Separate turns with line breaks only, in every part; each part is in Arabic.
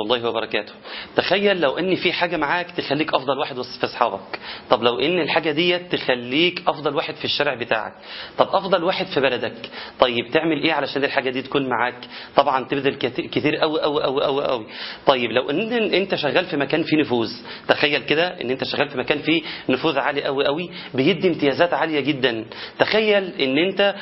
ورحمة الله وبركاته. تخيل لو إن في حاجة معاك تخليك أفضل واحد في أصحابك. طب لو إن الحاجة ديت تخليك أفضل واحد في الشارع بتاعك. طب أفضل واحد في بلدك. طيب تعمل إيه علشان الحاجة دي تكون معاك؟ طبعا تبذل كتير قوي قوي قوي قوي قوي طيب لو إن أنت شغال في مكان فيه نفوذ تخيل كده إن أنت شغال في مكان فيه نفوذ عالي قوي قوي بيدي امتيازات عالية جدا. تخيل إن أنت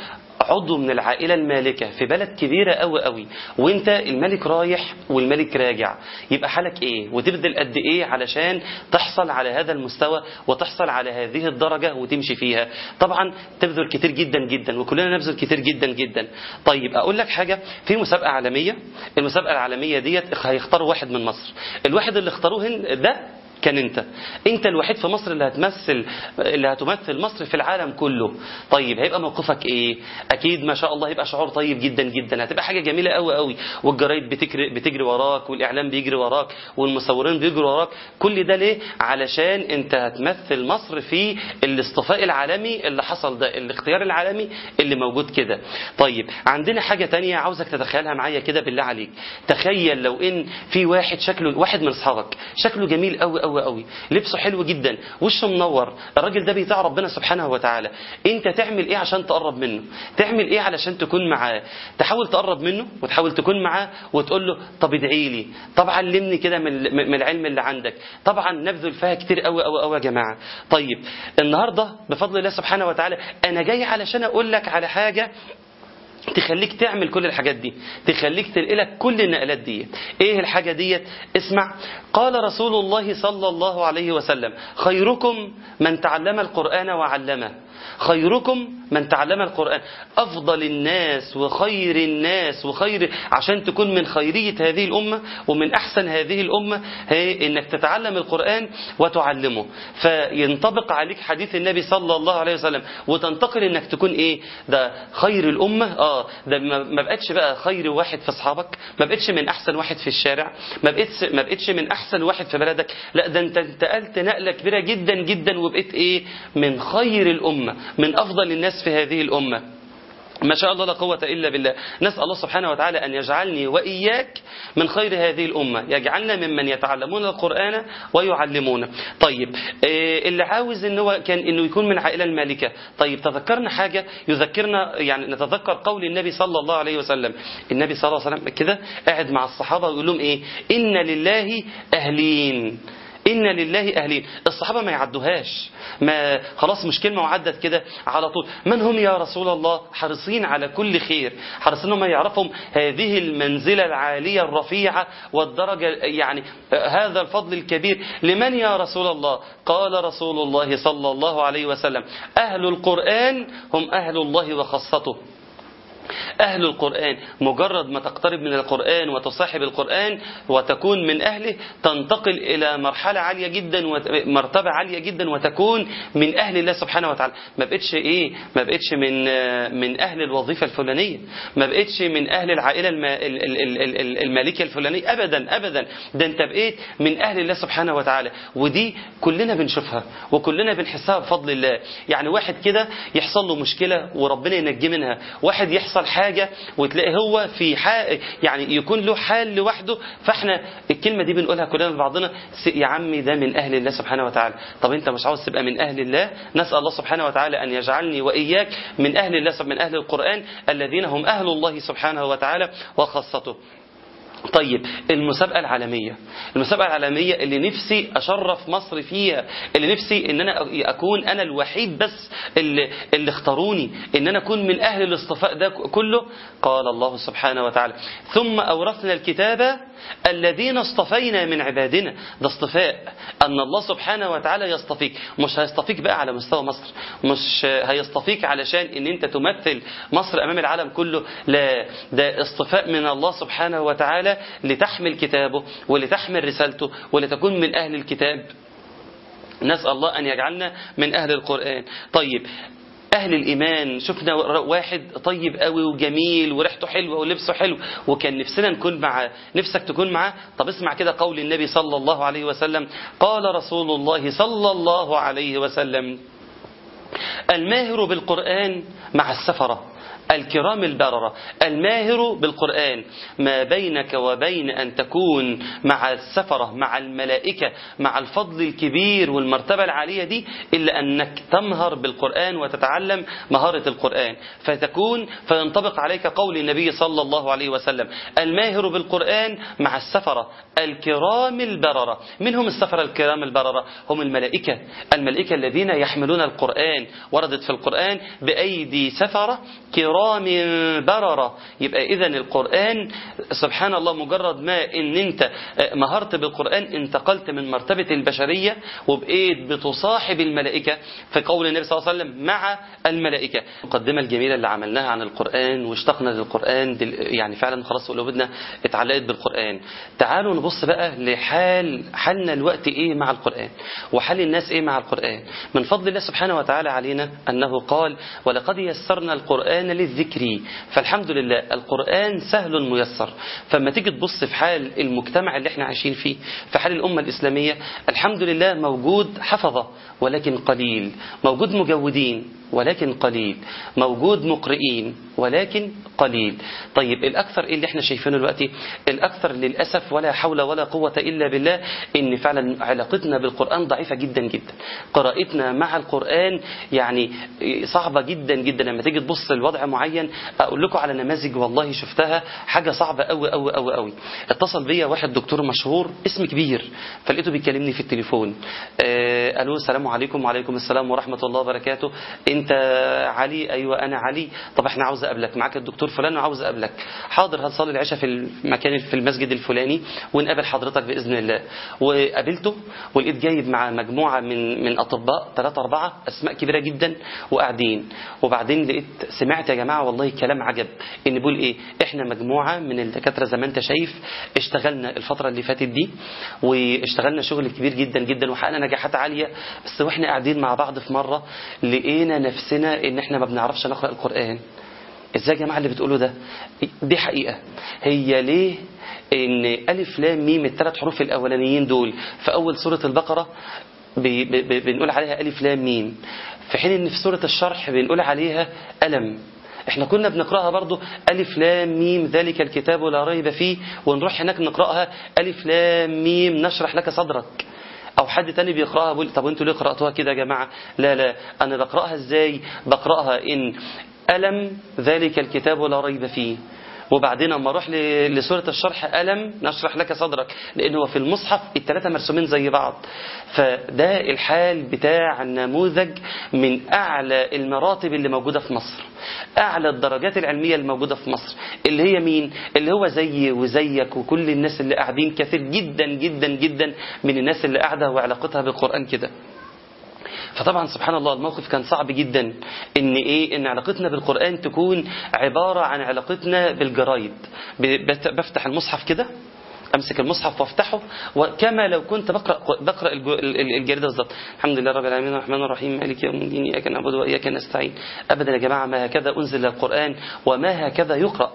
عضو من العائلة المالكة في بلد كبيرة قوي قوي وأنت الملك رايح والملك راجع. يبقى حالك إيه؟ وتبذل قد إيه علشان تحصل على هذا المستوى وتحصل على هذه الدرجة وتمشي فيها؟ طبعا تبذل كتير جدا جدا وكلنا نبذل كتير جدا جدا. طيب أقول لك حاجة. في مسابقة عالمية المسابقة العالمية ديت هيختاروا واحد من مصر. الواحد اللي اختاروه ده كان انت. انت الوحيد في مصر اللي هتمثل اللي هتمثل مصر في العالم كله. طيب هيبقى موقفك إيه؟ أكيد ما شاء الله هيبقى شعور طيب جدا جدا. هتبقى حاجة جميلة قوي قوي. والجرايد بتجري بتجري وراك والإعلام بيجري وراك والمصورين بيجروا وراك. كل ده ليه؟ علشان انت هتمثل مصر في الاصطفاء العالمي اللي حصل ده الاختيار العالمي اللي موجود كده. طيب عندنا حاجة تانية عاوزك تتخيلها معايا كده بالله عليك. تخيل لو ان في واحد شكله واحد من أصحابك شكله جميل قوي قوي قوي. لبسه حلو جدا. وشه منور. الراجل ده بيطاع ربنا سبحانه وتعالى. انت تعمل إيه عشان تقرب منه؟ تعمل إيه علشان تكون معاه؟ تحاول تقرب منه وتحاول تكون معاه وتقول له طب ادعي لي. طب علمني كده من العلم اللي عندك. طبعا نبذل فيها كتير قوي قوي قوي يا جماعة. طيب النهارده بفضل الله سبحانه وتعالى أنا جاي علشان أقول لك على حاجة تخليك تعمل كل الحاجات دي تخليك تنقلك كل النقلات دي. إيه الحاجة دي؟ اسمع قال رسول الله صلى الله عليه وسلم خيركم من تعلم القرآن وعلمه. خيركم من تعلم القرآن. أفضل الناس وخير الناس وخير عشان تكون من خيرية هذه الأمة ومن أحسن هذه الأمة هي إنك تتعلم القرآن وتعلمه. فينطبق عليك حديث النبي صلى الله عليه وسلم وتنتقل إنك تكون إيه؟ ده خير الأمة. آه ده ما بقتش بقى خير واحد في أصحابك ما بقتش من أحسن واحد في الشارع ما بقتش ما بقتش من أحسن واحد في بلدك. لا ده أنت انتقلت نقلة كبيرة جدا جدا وبقيت إيه؟ من خير الأمة. من أفضل الناس في هذه الأمة. ما شاء الله لا قوة إلا بالله. نسأل الله سبحانه وتعالى أن يجعلني وإياك من خير هذه الأمة. يجعلنا ممن يتعلمون القرآن ويعلمونه. طيب آه، اللي عاوز إن هو كان إنه يكون من عائلة المالكة. طيب تذكرنا حاجة؟ يذكرنا يعني نتذكر قول النبي صلى الله عليه وسلم. النبي صلى الله عليه وسلم كده قاعد مع الصحابة ويقول لهم إيه؟ إن لله أهلين. إن لله أهلين. الصحابة ما يعدوهاش. ما خلاص مش كلمة وعدت كده على طول. من هم يا رسول الله؟ حريصين على كل خير. حريصين هم يعرفهم هذه المنزلة العالية الرفيعة والدرجة يعني هذا الفضل الكبير. لمن يا رسول الله؟ قال رسول الله صلى الله عليه وسلم. أهل القرآن هم أهل الله وخاصته. أهل القرآن. مجرد ما تقترب من القرآن وتصاحب القرآن وتكون من أهله تنتقل إلى مرحلة عالية جدا ومرتبة عالية جدا وتكون من أهل الله سبحانه وتعالى. ما بقتش إيه؟ ما بقتش من من أهل الوظيفة الفلانية. ما بقتش من أهل العائلة الم- ال- ال- ال- ال- المالكة الفلانية. أبدا أبدا. ده أنت بقيت من أهل الله سبحانه وتعالى. ودي كلنا بنشوفها وكلنا بنحسها بفضل الله. يعني واحد كده يحصل له مشكلة وربنا ينجي منها. واحد يحصل حاجة وتلاقي هو في يعني يكون له حال لوحده فإحنا الكلمة دي بنقولها كلنا لبعضنا يا عمي ده من أهل الله سبحانه وتعالى. طب أنت مش عاوز تبقى من أهل الله؟ نسأل الله سبحانه وتعالى أن يجعلني وإياك من أهل الله من أهل القرآن الذين هم أهل الله سبحانه وتعالى وخاصته. طيب المسابقة العالمية. المسابقة العالمية اللي نفسي أشرف مصر فيها اللي نفسي إن أنا أكون أنا الوحيد بس اللي, اللي اختاروني إن أنا أكون من أهل الاصطفاء ده كله. قال الله سبحانه وتعالى. ثم أورثنا الكتاب الذين اصطفينا من عبادنا. ده اصطفاء. أن الله سبحانه وتعالى يصطفيك. مش هيصطفيك بقى على مستوى مصر. مش هيصطفيك علشان إن أنت تمثل مصر أمام العالم كله. لا. ده اصطفاء من الله سبحانه وتعالى لتحمل كتابه ولتحمل رسالته ولتكون من أهل الكتاب. نسأل الله أن يجعلنا من أهل القرآن. طيب. أهل الإيمان شفنا واحد طيب قوي وجميل وريحته حلوة ولبسه حلو وكان نفسنا نكون معاه نفسك تكون معاه. طب اسمع كده قول النبي صلى الله عليه وسلم قال رسول الله صلى الله عليه وسلم الماهر بالقرآن مع السفرة. الكرام البررة الماهر بالقرآن ما بينك وبين أن تكون مع السفرة مع الملائكة مع الفضل الكبير والمرتبة العالية دي إلا أنك تمهر بالقرآن وتتعلم مهارة القرآن. فتكون فينطبق عليك قول النبي صلى الله عليه وسلم الماهر بالقرآن مع السفرة الكرام البررة. من هم السفرة الكرام البررة؟ هم الملائكة. الملائكة الذين يحملون القرآن وردت في القرآن بأيدي سفرة كرام بررة. يبقى إذا القرآن سبحان الله مجرد ما إن أنت مهرت بالقرآن انتقلت من مرتبة البشرية وبقيت بتصاحب الملائكة في قول النبي صلى الله عليه وسلم مع الملائكة. المقدمة الجميلة اللي عملناها عن القرآن واشتقنا للقرآن يعني فعلا خلاص قلوبنا اتعلقت بالقرآن. تعالوا نبص بقى لحال حالنا الوقت إيه مع القرآن وحال الناس إيه مع القرآن. من فضل الله سبحانه وتعالى علينا أنه قال ولقد يسرنا القرآن للذكر. فالحمد لله القرآن سهل ميسر. فما تيجي تبص في حال المجتمع اللي إحنا عايشين فيه في حال الأمة الإسلامية الحمد لله موجود حفظة ولكن قليل. موجود مجودين. ولكن قليل. موجود مقرئين ولكن قليل. طيب الأكثر إيه اللي إحنا شايفينه دلوقتي؟ الأكثر للأسف ولا حول ولا قوة إلا بالله إن فعلا علاقتنا بالقرآن ضعيفة جدا جدا. قراءتنا مع القرآن يعني صعبة جدا جدا. لما تيجي تبص لوضع معين أقول لكم على نماذج والله شفتها حاجة صعبة أوي أوي أوي أوي. اتصل بيا واحد دكتور مشهور اسم كبير فلقيته بيكلمني في التليفون. آه ألو السلام عليكم وعليكم السلام ورحمة الله وبركاته. أنت علي؟ أيوه أنا علي. طب إحنا عاوز أقابلك. معاك الدكتور فلان وعاوز أقابلك. حاضر هتصلي العشاء في المكان في المسجد الفلاني ونقابل حضرتك بإذن الله. وقابلته ولقيت جايب مع مجموعة من من أطباء ثلاثة أربعة أسماء كبيرة جدا وقاعدين. وبعدين لقيت سمعت يا جماعة والله كلام عجب. إن بيقول إيه؟ إحنا مجموعة من الدكاترة زي ما أنت شايف اشتغلنا الفترة اللي فاتت دي واشتغلنا شغل كبير جدا جدا وحققنا نجاحات عالية. بس وإحنا قاعدين مع بعض في مرة لقينا نفسنا إن إحنا ما بنعرفش نقرأ القرآن. إزاي يا جماعة اللي بتقولوا ده؟ دي حقيقة. هي ليه؟ إن ألف لام ميم الثلاث حروف الأولانيين دول في أول سورة البقرة بي بي بنقول عليها ألف لام ميم. في حين إن في سورة الشرح بنقول عليها ألم. إحنا كنا بنقرأها برضو ألف لام ميم ذلك الكتاب لا ريب فيه. ونروح هناك نقرأها ألف لام ميم نشرح لك صدرك. حد تاني بيقرأها؟ بيقول طب أنتوا ليه قرأتوها كده يا جماعة؟ لا لا. أنا بقرأها إزاي؟ بقرأها إن ألم ذلك الكتاب لا ريب فيه. وبعدين أما أروح لسورة الشرح ألم نشرح لك صدرك لأن هو في المصحف الثلاثه مرسومين زي بعض. فده الحال بتاع النموذج من أعلى المراتب اللي موجودة في مصر. أعلى الدرجات العلمية الموجودة في مصر اللي هي مين؟ اللي هو زيي وزيك وكل الناس اللي قاعدين كثير جدا جدا جدا من الناس اللي قاعدة وعلاقتها بالقرآن كده. فطبعا سبحان الله الموقف كان صعب جدا إن إيه؟ إن علاقتنا بالقرآن تكون عبارة عن علاقتنا بالجرايد. بفتح المصحف كده أمسك المصحف وأفتحه وكما لو كنت بقرأ بقرأ الجريدة بالظبط. الحمد لله رب العالمين الرحمن الرحيم مالك يوم الدين إياك نعبد وإياك نستعين. ابدا يا جماعة ما هكذا أنزل القرآن وما هكذا يقرأ.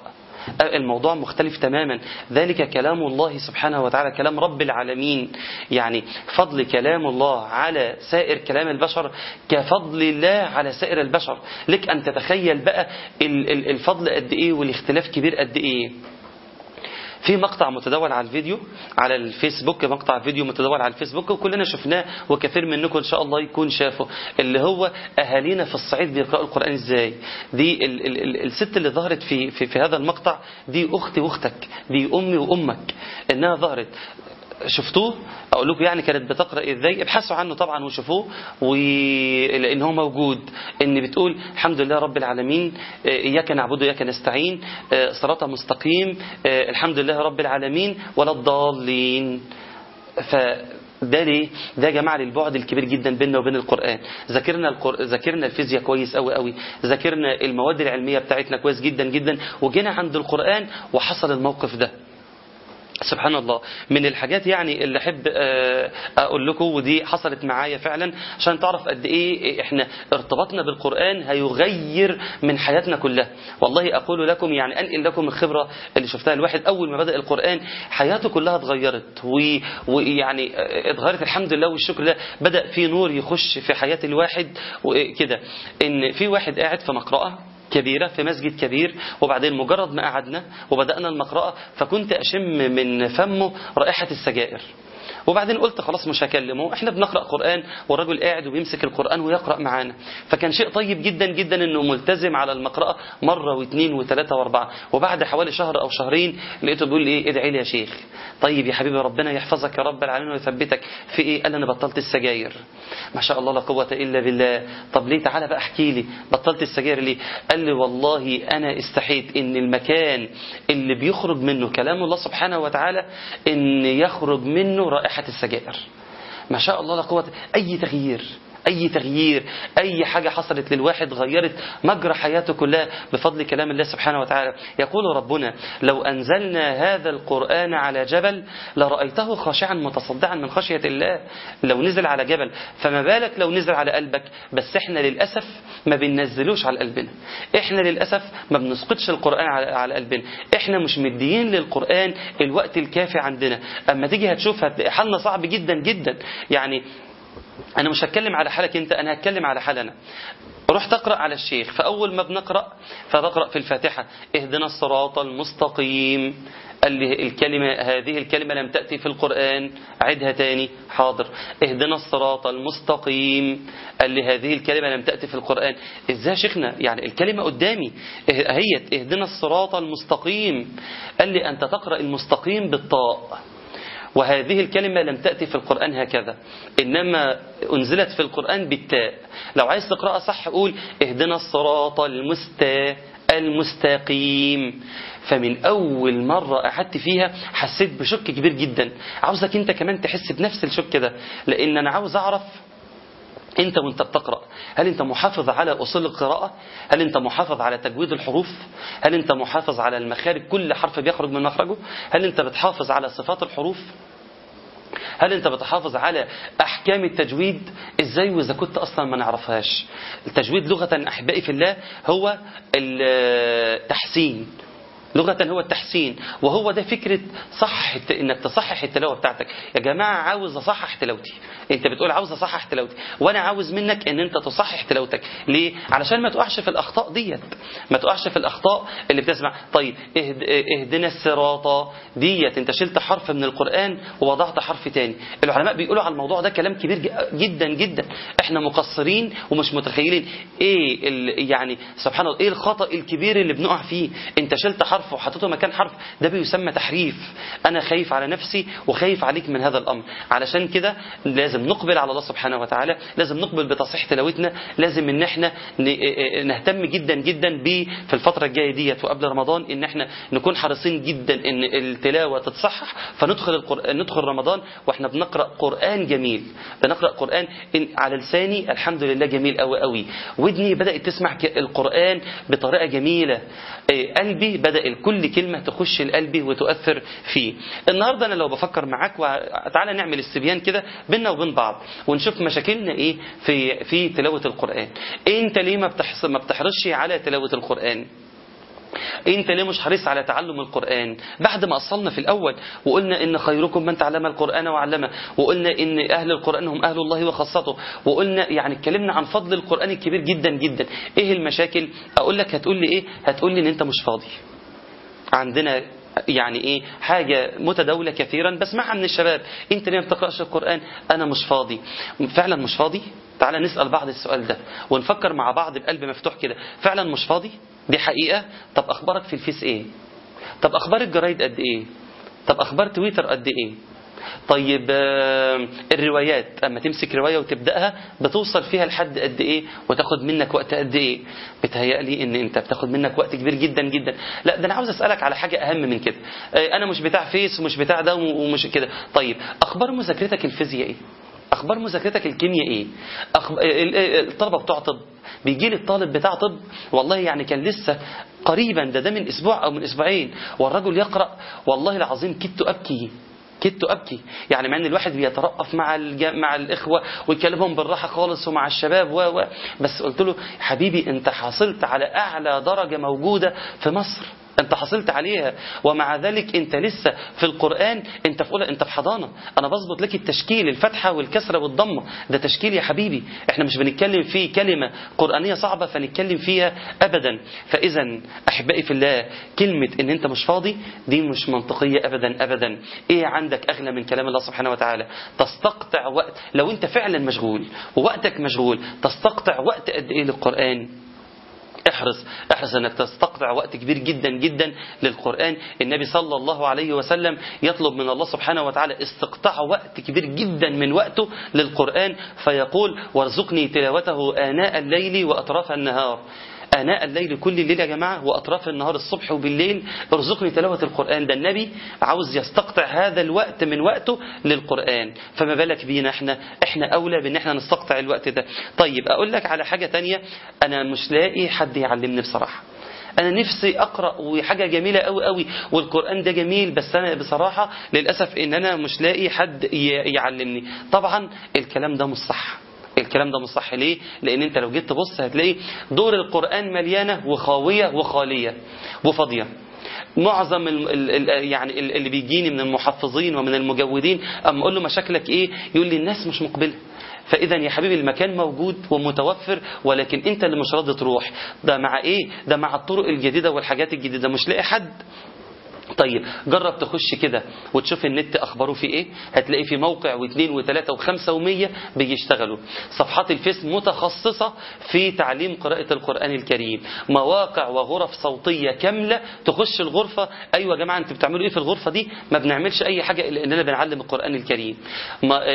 الموضوع مختلف تماما. ذلك كلام الله سبحانه وتعالى كلام رب العالمين. يعني فضل كلام الله على سائر كلام البشر كفضل الله على سائر البشر. لك أن تتخيل بقى الفضل قد إيه والاختلاف كبير قد إيه. في مقطع متداول على الفيديو على الفيسبوك مقطع فيديو متداول على الفيسبوك وكلنا شفناه وكثير منكم إن شاء الله يكون شافه اللي هو أهالينا في الصعيد بيقرأوا القرآن إزاي؟ دي ال ال ال الست اللي ظهرت في, في في هذا المقطع دي أختي وأختك دي أمي وأمك إنها ظهرت. شفتوه؟ أقول لكم يعني كانت بتقرأ إزاي؟ ابحثوا عنه طبعا وشوفوه ولان هو موجود. إن بتقول الحمد لله رب العالمين إياك نعبد وإياك نستعين صراط مستقيم الحمد لله رب العالمين ولا الضالين. ف ده ليه؟ ده يا جماعة للبعد الكبير جدا بيننا وبين القرآن، ذاكرنا القر... ذاكرنا الفيزياء كويس قوي قوي، ذاكرنا المواد العلمية بتاعتنا كويس جدا جدا، وجينا عند القرآن وحصل الموقف ده. سبحان الله. من الحاجات يعني اللي أحب أقول لكم ودي حصلت معايا فعلا عشان تعرف قد إيه إحنا ارتباطنا بالقرآن هيغير من حياتنا كلها. والله أقول لكم يعني أنقل لكم الخبرة اللي شفتها. الواحد أول ما بدأ القرآن حياته كلها اتغيرت ويعني اتغيرت الحمد لله والشكر لله. بدأ في نور يخش في حياة الواحد وكده. إن في واحد قاعد في مقرأة كبيرة في مسجد كبير وبعدين مجرد ما قعدنا وبدأنا المقرأة فكنت أشم من فمه رائحة السجائر. وبعدين قلت خلاص مش هكلمه. إحنا بنقرأ قرآن والرجل قاعد وبيمسك القرآن ويقرأ معانا. فكان شيء طيب جدا جدا إنه ملتزم على المقرأة مرة واثنين وثلاثة وأربعة. وبعد حوالي شهر أو شهرين لقيته بيقول لي إيه ادعي لي يا شيخ. طيب يا حبيبي ربنا يحفظك يا رب العالمين ويثبتك في إيه؟ قال أنا بطلت السجاير. ما شاء الله لا قوة إلا بالله. طب ليه؟ تعالى بقى احكي لي. بطلت السجاير ليه؟ قال لي والله أنا استحيت إن المكان اللي بيخرج منه كلام الله سبحانه وتعالى إن يخرج منه رائحة السجائر. ما شاء الله لا قوة أي تغيير. أي تغيير أي حاجة حصلت للواحد غيرت مجرى حياته كلها بفضل كلام الله سبحانه وتعالى. يقول ربنا لو أنزلنا هذا القرآن على جبل لرأيته خاشعا متصدعا من خشية الله. لو نزل على جبل فما بالك لو نزل على قلبك؟ بس إحنا للأسف ما بننزلوش على قلبنا. إحنا للأسف ما بنسقطش القرآن على قلبنا. إحنا مش مديين للقرآن الوقت الكافي عندنا. أما تيجي هتشوف حالنا صعب جدا جدا. يعني أنا مش هتكلم على حالك أنت أنا هتكلم على حالنا رحت أقرأ على الشيخ فأول ما بنقرأ فبقرأ في الفاتحة اهدنا الصراط المستقيم. الكلمة هذه الكلمة لم تأتي في القرآن عدها تاني. حاضر. اهدنا الصراط المستقيم. قال لي هذه الكلمة لم تأتي في القرآن. إزاي يا شيخنا؟ يعني الكلمة قدامي. هي اهدنا الصراط المستقيم. قال لي أنت تقرأ المستقيم بالطاء. وهذه الكلمة لم تأتي في القرآن هكذا إنما أنزلت في القرآن بالتاء. لو عايز تقرأها صح قول اهدنا الصراط المستا المستقيم. فمن أول مرة قعدت فيها حسيت بشك كبير جدا. عاوزك أنت كمان تحس بنفس الشك ده لأن أنا عاوز أعرف أنت وانت بتقرأ هل أنت محافظ على أصول القراءة؟ هل أنت محافظ على تجويد الحروف؟ هل أنت محافظ على المخارج؟ كل حرف بيخرج من مخرجه. هل أنت بتحافظ على صفات الحروف؟ هل أنت بتحافظ على أحكام التجويد؟ إزاي وإذا كنت أصلا ما نعرفهاش؟ التجويد لغة أحبائي في الله هو التحسين لغة هو التحسين وهو ده فكرة صح إنك تصحح التلاوة بتاعتك. يا جماعة عاوز أصحح تلاوتي. أنت بتقول عاوز أصحح تلاوتي. وأنا عاوز منك إن أنت تصحح تلاوتك. ليه؟ علشان ما تقعش في الأخطاء ديت. ما تقعش في الأخطاء اللي بتسمع. طيب اهد اهدنا الصراط. ديت أنت شلت حرف من القرآن ووضعت حرف تاني. العلماء بيقولوا على الموضوع ده كلام كبير جدا جدا. إحنا مقصرين ومش متخيلين. إيه يعني سبحان الله إيه الخطأ الكبير اللي بنقع فيه؟ أنت شلت حرف وحطيته مكان حرف ده بيسمى تحريف. أنا خايف على نفسي وخايف عليك من هذا الأمر. علشان كده لازم نقبل على الله سبحانه وتعالى لازم نقبل بتصحيح تلاوتنا لازم إن إحنا نهتم جدا جدا ب في الفترة الجاية ديت وقبل رمضان إن إحنا نكون حريصين جدا إن التلاوة تتصحح فندخل القرآن ندخل رمضان وإحنا بنقرأ قرآن جميل. بنقرأ قرآن إن على لساني الحمد لله جميل قوي قوي ودني بدأت تسمع القرآن بطريقة جميلة. قلبي بدأ كل كلمة تخش لقلبي وتؤثر فيه. النهارده أنا لو بفكر معاك تعالى نعمل استبيان كده بينا وبين بعض ونشوف مشاكلنا إيه في في تلاوة القرآن. أنت ليه ما ما بتحرصش على تلاوة القرآن؟ أنت ليه مش حريص على تعلم القرآن؟ بعد ما أصلنا في الأول وقلنا إن خيركم من تعلم القرآن وعلمه وقلنا إن أهل القرآن هم أهل الله وخاصته وقلنا يعني اتكلمنا عن فضل القرآن الكبير جدا جدا. إيه المشاكل؟ أقول لك هتقول لي إيه؟ هتقول لي إن أنت مش فاضي. عندنا يعني إيه حاجة متداولة كثيرا بسمعها من الشباب. أنت ليه ما بتقرأش القرآن؟ أنا مش فاضي. فعلا مش فاضي؟ تعالى نسأل بعض السؤال ده ونفكر مع بعض بقلب مفتوح كده. فعلا مش فاضي؟ دي حقيقة؟ طب أخبارك في الفيس إيه؟ طب أخبار الجرايد قد إيه؟ طب أخبار تويتر قد إيه؟ طيب الروايات. أما تمسك رواية وتبدأها بتوصل فيها لحد قد إيه؟ وتاخد منك وقت قد إيه؟ بتهيألي إن أنت بتاخد منك وقت كبير جدا جدا. لا ده أنا عاوز أسألك على حاجة أهم من كده. أنا مش بتاع فيس ومش بتاع ده ومش كده. طيب أخبار مذاكرتك الفيزياء إيه؟ أخبار مذاكرتك الكيمياء إيه؟ أخب... الطلبة بتوع طب. بيجي لي الطالب بتاع طب والله يعني كان لسه قريبا ده ده من أسبوع أو من أسبوعين والرجل يقرأ والله العظيم كدت أبكي. كدت أبكي يعني مع إن الواحد بيترأف مع. مع الإخوة ويكلمهم بالراحة خالص ومع الشباب و... و... بس قلت له حبيبي أنت حصلت على أعلى درجة موجودة في مصر أنت حصلت عليها ومع ذلك أنت لسه في القرآن أنت في أولى أنت في حضانة. أنا بظبط لك التشكيل الفتحة والكسرة والضمة. ده تشكيل يا حبيبي. إحنا مش بنتكلم فيه كلمة قرآنية صعبة فنتكلم فيها ابدا. فاذا أحبائي في الله كلمة إن أنت مش فاضي دي مش منطقية ابدا ابدا. إيه عندك اغلى من كلام الله سبحانه وتعالى؟ تستقطع وقت. لو أنت فعلا مشغول ووقتك مشغول تستقطع وقت قد إيه للقرآن؟ احرص احرص أنك تستقطع وقت كبير جدا جدا للقرآن. النبي صلى الله عليه وسلم يطلب من الله سبحانه وتعالى استقطاع وقت كبير جدا من وقته للقرآن فيقول وارزقني تلاوته آناء الليل وأطراف النهار. آناء الليل كل الليل يا جماعة وأطراف النهار الصبح وبالليل. ارزقني تلاوة القرآن. ده النبي عاوز يستقطع هذا الوقت من وقته للقرآن. فما بالك بينا إحنا؟ إحنا أولى بإن إحنا نستقطع الوقت ده. طيب أقول لك على حاجة تانية. أنا مش لاقي حد يعلمني بصراحة. أنا نفسي أقرأ وحاجة جميلة قوي قوي والقرآن ده جميل بس أنا بصراحة للأسف إن أنا مش لاقي حد يعلمني. طبعا الكلام ده مش صح. الكلام ده مش صح ليه؟ لأن أنت لو جيت تبص هتلاقي دور القرآن مليانة وخاوية وخالية وفاضية. معظم ال ال يعني اللي بيجيني من المحفظين ومن المجودين أما أقول له مشاكلك إيه؟ يقول لي الناس مش مقبلة. فإذا يا حبيبي المكان موجود ومتوفر ولكن أنت اللي مش راضي تروح. ده مع إيه؟ ده مع الطرق الجديدة والحاجات الجديدة. مش لاقي حد. طيب جرب تخش كده وتشوف النت أخباره في إيه. هتلاقي في موقع واثنين وثلاثة وخمسة ومية بيشتغلوا. صفحات الفيس متخصصة في تعليم قراءة القرآن الكريم. مواقع وغرف صوتية كاملة تخش الغرفة. أيوه يا جماعة أنتوا بتعملوا إيه في الغرفة دي؟ ما بنعملش أي حاجة إلا إننا بنعلم القرآن الكريم.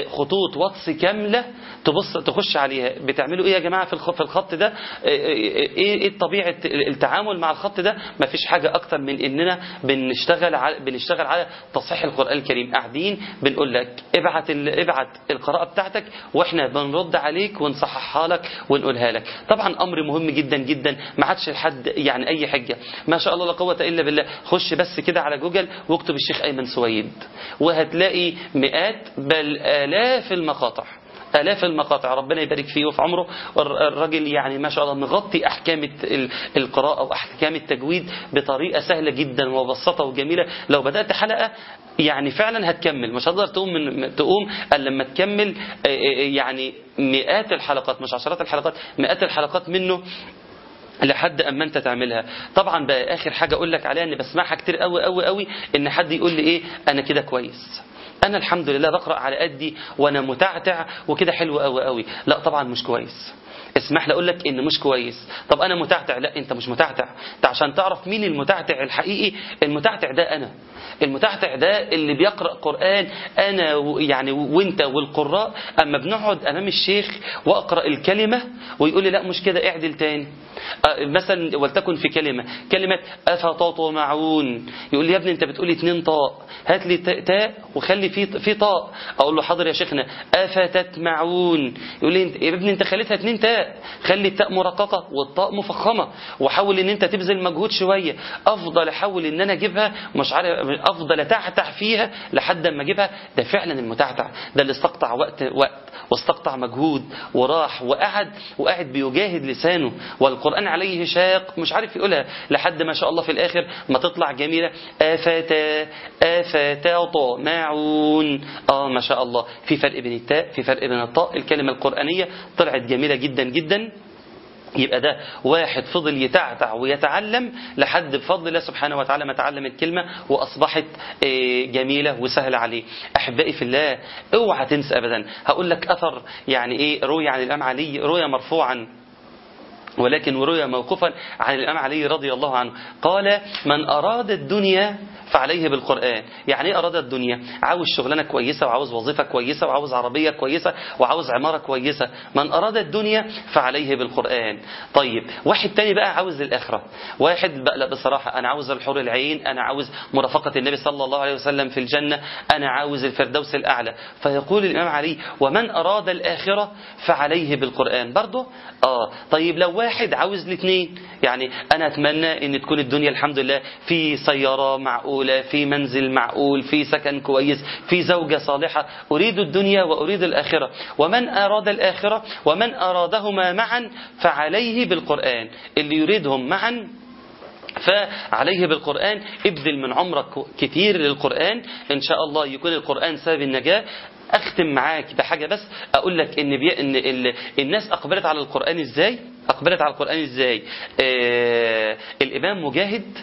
خطوط واتس كاملة تبص تخش عليها. بتعملوا إيه يا جماعة في الخط ده؟ إيه إيه طبيعة التعامل مع الخط ده؟ ما فيش حاجة أكتر من إننا بنشتغل بنشتغل على بنشتغل على تصحيح القرآن الكريم. قاعدين بنقول لك ابعت ابعت القراءة بتاعتك وإحنا بنرد عليك ونصححها لك ونقولها لك. طبعا أمر مهم جدا جدا. ما عادش لحد يعني أي حجة. ما شاء الله لا قوة إلا بالله. خش بس كده على جوجل واكتب الشيخ أيمن سويد. وهتلاقي مئات بل آلاف المقاطع. آلاف المقاطع ربنا يبارك فيه وفي عمره. الراجل يعني ما شاء الله مغطي أحكام القراءة وأحكام التجويد بطريقة سهلة جدا ومبسطة وجميلة. لو بدأت حلقة يعني فعلا هتكمل. مش هتقدر تقوم من تقوم إلا لما تكمل يعني مئات الحلقات مش عشرات الحلقات مئات الحلقات منه لحد أما أنت تعملها. طبعا بقى آخر حاجة أقول لك عليها ان بسمعها كتير قوي قوي قوي إن حد يقول لي إيه أنا كده كويس. أنا الحمد لله بقرأ على قدي وأنا متعتع وكده حلو قوي قوي لا طبعا مش كويس. اسمح لي أقول لك ان مش كويس. طب أنا متعتع؟ لا أنت مش متعتع. أنت عشان تعرف مين المتعتع الحقيقي المتعتع ده أنا. المتعتع ده اللي بيقرأ قرآن أنا يعني وأنت والقراء. أما بنقعد أمام الشيخ وأقرأ الكلمة ويقول لي لا مش كده اعدل تاني. مثلا ولتكن في كلمة كلمة أفتطمعون. يقول لي يا ابني أنت بتقولي اتنين طاء. هات لي تاء وخلي في في طاء. أقول له حاضر يا شيخنا افتتمعون يقول لي يا ابني أنت خليتها اتنين تاء. خلي التاء مرققه والطاء مفخمه وحاول إن أنت تبذل مجهود شوية. أفضل احاول إن أنا أجيبها مش عارف أفضل أتعتع فيها لحد ما أجيبها. ده فعلا المتعتع. ده اللي استقطع وقت وقت. واستقطع مجهود وراح وقعد وقاعد بيجاهد لسانه. والقرآن عليه شاق مش عارف يقولها. لحد ما شاء الله في الآخر ما تطلع جميلة. افتا افتا طمعون آه ما شاء الله. في فرق بين التاء في فرق بين الطاء. الكلمة القرآنية طلعت جميلة جدا جدا. يبقى ده واحد فضل يتعتع ويتعلم لحد بفضل الله سبحانه وتعالى ما تعلم الكلمة وأصبحت جميلة وسهلة عليه. أحبائي في الله أوعى تنسى أبدا. هقول لك أثر يعني إيه روي عن الإمام علي روي مرفوعا. ولكن وروي موقوفا عن الإمام علي رضي الله عنه. قال من أراد الدنيا فعليه بالقرآن. يعني إيه أراد الدنيا؟ عاوز شغلانة كويسة وعاوز وظيفة كويسة وعاوز عربية كويسة وعاوز عمارة كويسة. من أراد الدنيا فعليه بالقرآن. طيب واحد تاني بقى عاوز الآخرة. واحد بقى لا بصراحة أنا عاوز الحور العين أنا عاوز مرافقة النبي صلى الله عليه وسلم في الجنة أنا عاوز الفردوس الأعلى. فيقول الإمام علي ومن أراد الآخرة فعليه بالقرآن. برضه آه. طيب لو واحد عاوز الاثنين. يعني أنا أتمنى أن تكون الدنيا الحمد لله في سيارة معقولة في منزل معقول في سكن كويس في زوجة صالحة. أريد الدنيا وأريد الآخرة. ومن أراد الآخرة ومن أرادهما معا فعليه بالقرآن. اللي يريدهم معا فعليه بالقرآن. ابذل من عمرك كتير للقرآن. إن شاء الله يكون القرآن سبب النجاة. أختم معاك بحاجة بس أقول لك إن بي إن ال... الناس أقبلت على القرآن إزاي؟ أقبلت على القرآن إزاي؟ آه الإمام مجاهد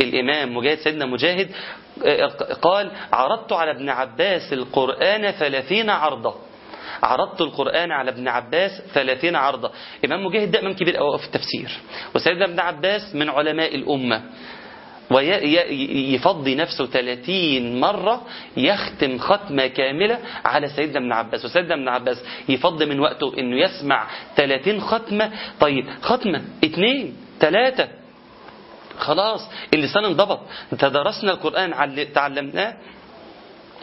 الإمام مجاهد سيدنا مجاهد آه قال عرضت على ابن عباس القرآن ثلاثين عرضة. عرضت القرآن على ابن عباس ثلاثين عرضة. إمام مجاهد ده إمام كبير أوي في التفسير. وسيدنا ابن عباس من علماء الأمة. ويفضي نفسه 30 مرة يختم ختمة كاملة على سيدنا ابن عباس. وسيدنا ابن عباس يفضي من وقته إنه يسمع 30 ختمة. طيب ختمة اثنين ثلاثة خلاص اللسان انضبط. تدرسنا القرآن تعلمناه.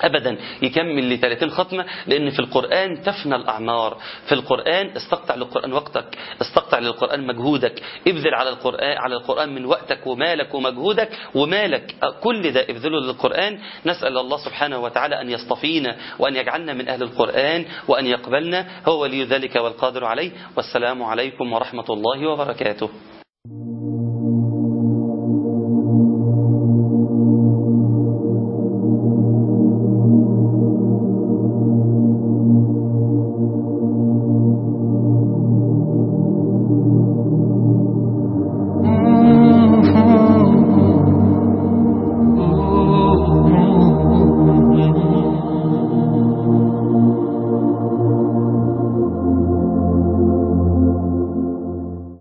ابدا يكمل ل 30 ختمه لأن في القرآن تفنى الأعمار. في القرآن استقطع للقرآن وقتك استقطع للقرآن مجهودك. ابذل على القرآن على القرآن من وقتك ومالك ومجهودك ومالك. كل ده ابذله للقرآن. نسأل الله سبحانه وتعالى أن يصطفينا وأن يجعلنا من أهل القرآن وأن يقبلنا. هو ولي ذلك والقادر عليه. والسلام عليكم ورحمة الله وبركاته.